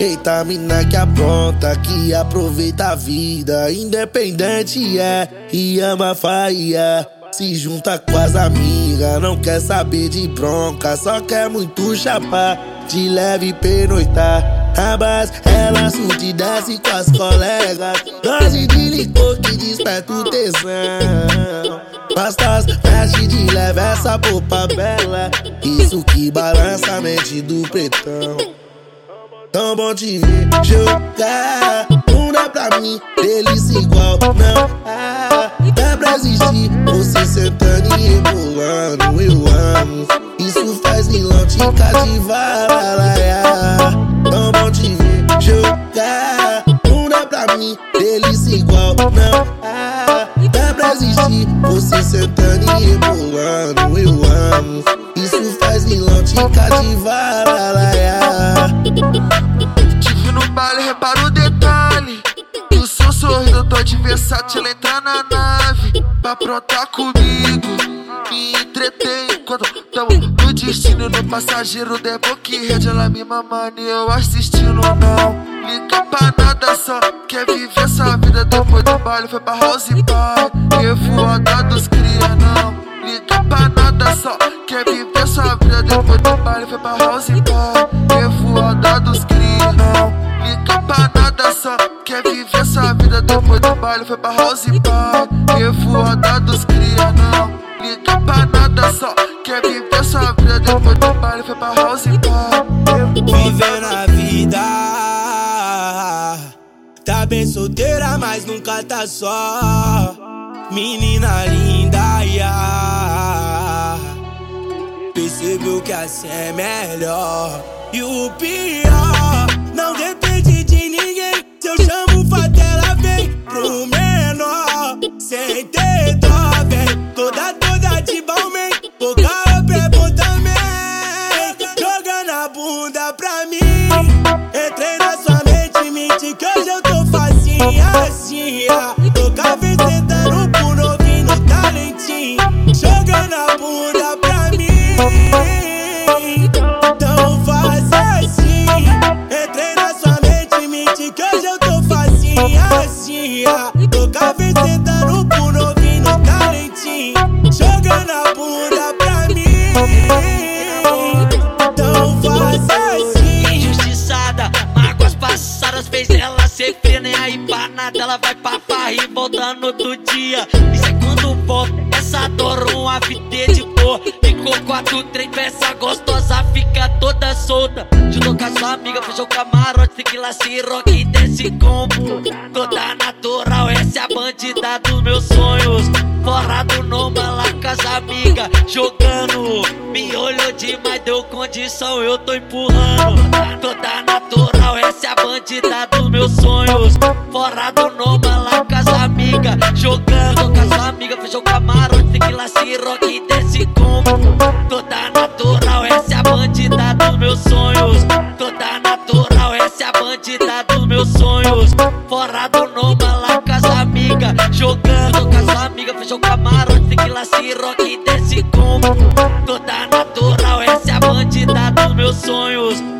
Eita, mina que apronta, que aproveita a vida. Independente é, e ama faia. Se junta com as amigas, não quer saber de bronca, só quer muito chapar, de leve pernoitar. Rabas, ela surte desce com as colegas. Dose de licor que desperta o tesão. Pastas, mexe de leve essa popa bela. Isso que balança a mente do pretão. Tão bom te ver jogar. Não dá pra mim, delícia igual, não há. Dá pra existir, você sentando e rebolando, eu amo. Isso faz milão te cativar, Tão bom te ver jogar. Não dá pra mim, delícia igual, não há. Dá pra existir, você sentando e rebolando, eu amo. Isso faz milão te cativar, versátil entra na nave pra aprontar comigo. Me entretém enquanto tamo no destino. No passageiro que rede, ela me mamando e eu assistindo. Não liga pra nada, só quer viver sua vida. Depois do baile foi pra house pai. Revoada dos cria, não liga pra nada, só quer viver sua vida. Depois do baile foi pra house pai. Revoada dos cria, não liga pra nada, só quer viver sua vida. Depois do baile foi pra house pai. Revoada dos cria, não liga pra nada, só quer viver sua vida. Depois do baile foi pra house pai. Vivendo a vida. Tá bem solteira, mas nunca tá só. Menina linda, yeah. Percebeu que assim é melhor. E o pior, não depende de ninguém. Se eu chamo Fatela, vem pro menor. Sem ter dó, vem toda, toda de balmain. Boca é bom também. Jogando a bunda pra mim. Entrei na sua mente, mente que hoje eu tô facinha, assim. Toca vem sentando pro novinho talentinho. Jogando a bunda pra mim. Então faz assim. Injustiçada, mágoas passadas fez ela fria, nem aí pra nada. Ela vai pra farra e volta no outro dia. Isso é quando volta, essa dor, uma vida de boa. Ficou quatro, três peças gostosa, fica toda solta. Juntou com a sua amiga, fechou o camarote, tequila, siroque desse combo. Toda natural, essa é a bandida dos meus sonhos. Fora do noma lá com as amigas, jogando. Me olhou demais, deu condição, eu tô empurrando. Toda natural, essa é a bandida dos meus sonhos. Fora do noma lá com as amigas, jogando. Com a sua amiga, fechou o camarote, Toda natural, essa é a bandida dos meus sonhos. Toda natural, essa é a bandida dos meus sonhos. Fora do noma lá com as amigas, jogando. Com a sua amiga, fechou camarote, tequila, siroque desse combo. Toda natural, essa é a bandida dos meus sonhos.